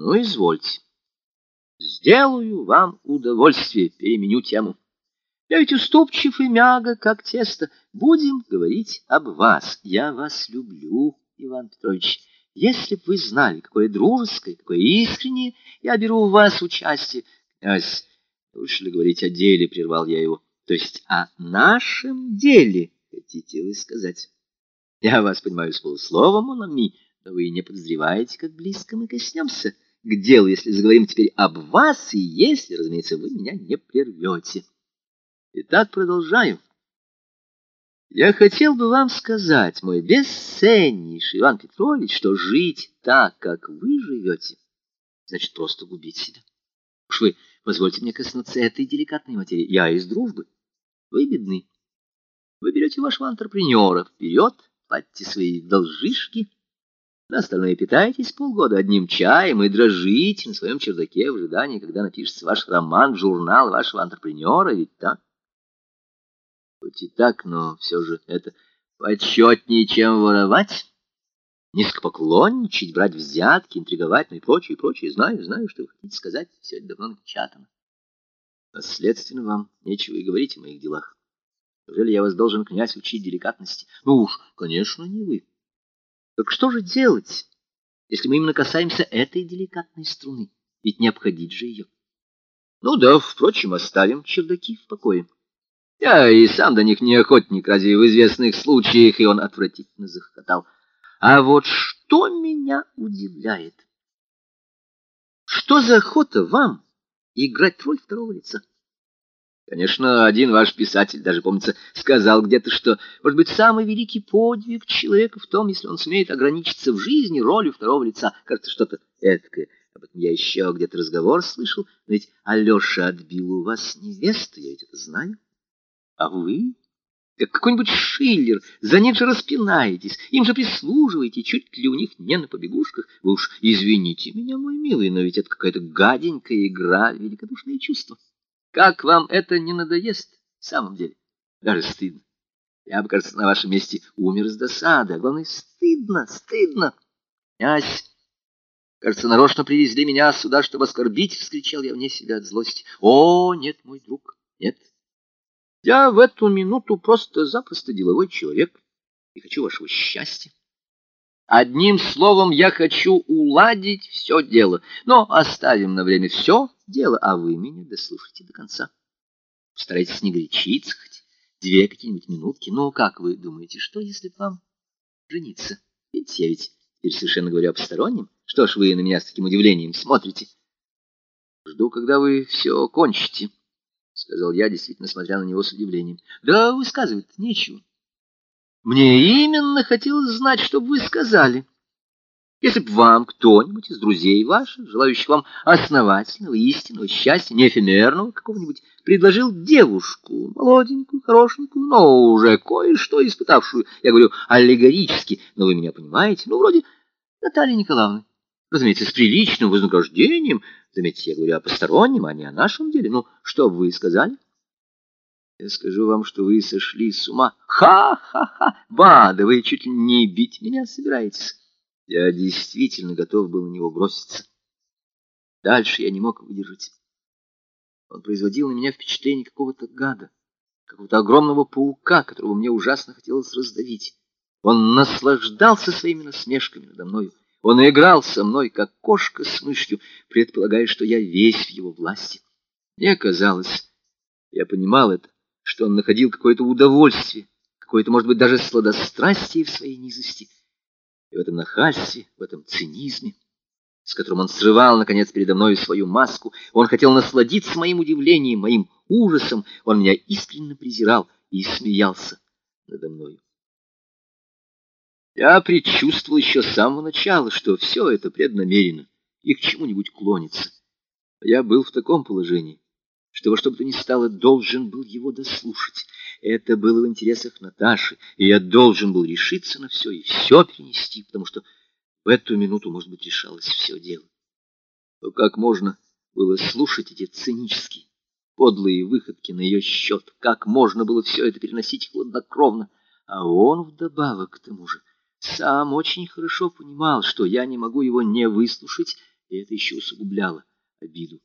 Ну, извольте. Сделаю вам удовольствие, переменю тему. Я ведь уступчив и мягок, как тесто. Будем говорить об вас. Я вас люблю, Иван Петрович. Если бы вы знали, какое дружеское, какое искреннее, я беру у вас участие. Князь, лучше ли говорить о деле, прервал я его. То есть о нашем деле, хотите вы сказать. Я вас понимаю с полуслова, Монами, но вы не подозреваете, как близко мы коснемся к делу, если заговорим теперь об вас, и если, разумеется, вы меня не прервете. Итак, продолжаю. Я хотел бы вам сказать, мой бесценнейший Иван Петрович, что жить так, как вы живете, значит просто губить себя. Уж вы позвольте мне коснуться этой деликатной материи. Я из дружбы. Вы бедны. Вы берете вашего антрепренера вперед, платите свои должишки, на остальное питаетесь полгода одним чаем и дрожите на своем чердаке в ожидании, когда напишется ваш роман журнал вашего антрепренера, ведь так? Хоть и так, но все же это почетнее, чем воровать, низкопоклонничать, брать взятки, интриговать, ну и прочее, и прочее. Знаю, знаю, что вы хотите сказать, все это давно напечатано. А следственно, вам нечего и говорить о моих делах. Неужели я вас должен, князь, учить деликатности? Ну уж, конечно, не вы. Так что же делать, если мы именно касаемся этой деликатной струны? Ведь не обходить же ее. Ну да, впрочем, оставим чердаки в покое. Я и сам до них не охотник, разве в известных случаях, и он отвратительно захохотал. А вот что меня удивляет? Что за охота вам играть роль второго лица? Конечно, один ваш писатель, даже, помнится, сказал где-то, что, может быть, самый великий подвиг человека в том, если он смеет ограничиться в жизни ролью второго лица. Кажется, что-то эткое. Об этом я еще где-то разговор слышал. Но ведь Алеша отбил у вас невесту, я ведь это знаю. А вы, как какой-нибудь Шиллер, за них же распинаетесь, им же прислуживаете, чуть ли у них не на побегушках. Вы уж извините меня, мой милый, но ведь это какая-то гаденькая игра, великодушное чувство. Как вам это не надоест в самом деле? Даже стыдно. Я бы, кажется, на вашем месте умер с досады. А главное, стыдно, стыдно. Князь, кажется, нарочно привезли меня сюда, чтобы оскорбить, — вскричал я вне себя от злости. О, нет, мой друг, нет. Я в эту минуту просто-запросто деловой человек и хочу вашего счастья. Одним словом, я хочу уладить все дело, но оставим на время все дело, а вы меня дослушайте до конца. Старайтесь не горячиться, хоть две какие-нибудь минутки. Ну, как вы думаете, что, если вам жениться? Ведь я ведь теперь совершенно говорю о. Что ж вы на меня с таким удивлением смотрите? Жду, когда вы все кончите, — сказал я, действительно смотря на него с удивлением. Да высказывать нечего. Мне именно хотелось знать, что вы сказали. Если бы вам кто-нибудь из друзей ваших, желающих вам основательного, истинного счастья, не эфемерного какого-нибудь, предложил девушку, молоденькую, хорошенькую, но уже кое-что испытавшую, я говорю аллегорически, но вы меня понимаете, ну, вроде Натальи Николаевны, разумеется, с приличным вознаграждением, заметьте, я говорю о постороннем, а не о нашем деле, ну, что бы вы сказали? Я скажу вам, что вы сошли с ума. Ха-ха-ха! Ба, да вы чуть ли не бить меня собираетесь. Я действительно готов был на него броситься. Дальше я не мог выдержать. Он производил на меня впечатление какого-то гада, какого-то огромного паука, которого мне ужасно хотелось раздавить. Он наслаждался своими насмешками надо мною. Он играл со мной, как кошка с мышью, предполагая, что я весь в его власти. Мне казалось, я понимал это, что он находил какое-то удовольствие, какое-то, может быть, даже сладострастие в своей низости. И в этом нахальстве, в этом цинизме, с которым он срывал, наконец, передо мной свою маску, он хотел насладиться моим удивлением, моим ужасом, он меня искренне презирал и смеялся надо мною. Я предчувствовал еще с самого начала, что все это преднамеренно и к чему-нибудь клонится. Я был в таком положении, что во что бы то ни стало должен был его дослушать. Это было в интересах Наташи, и я должен был решиться на все и все перенести, потому что в эту минуту, может быть, решалось все дело. Но как можно было слушать эти цинические, подлые выходки на ее счет? Как можно было все это переносить хладнокровно? А он вдобавок к тому же сам очень хорошо понимал, что я не могу его не выслушать, и это еще усугубляло обиду.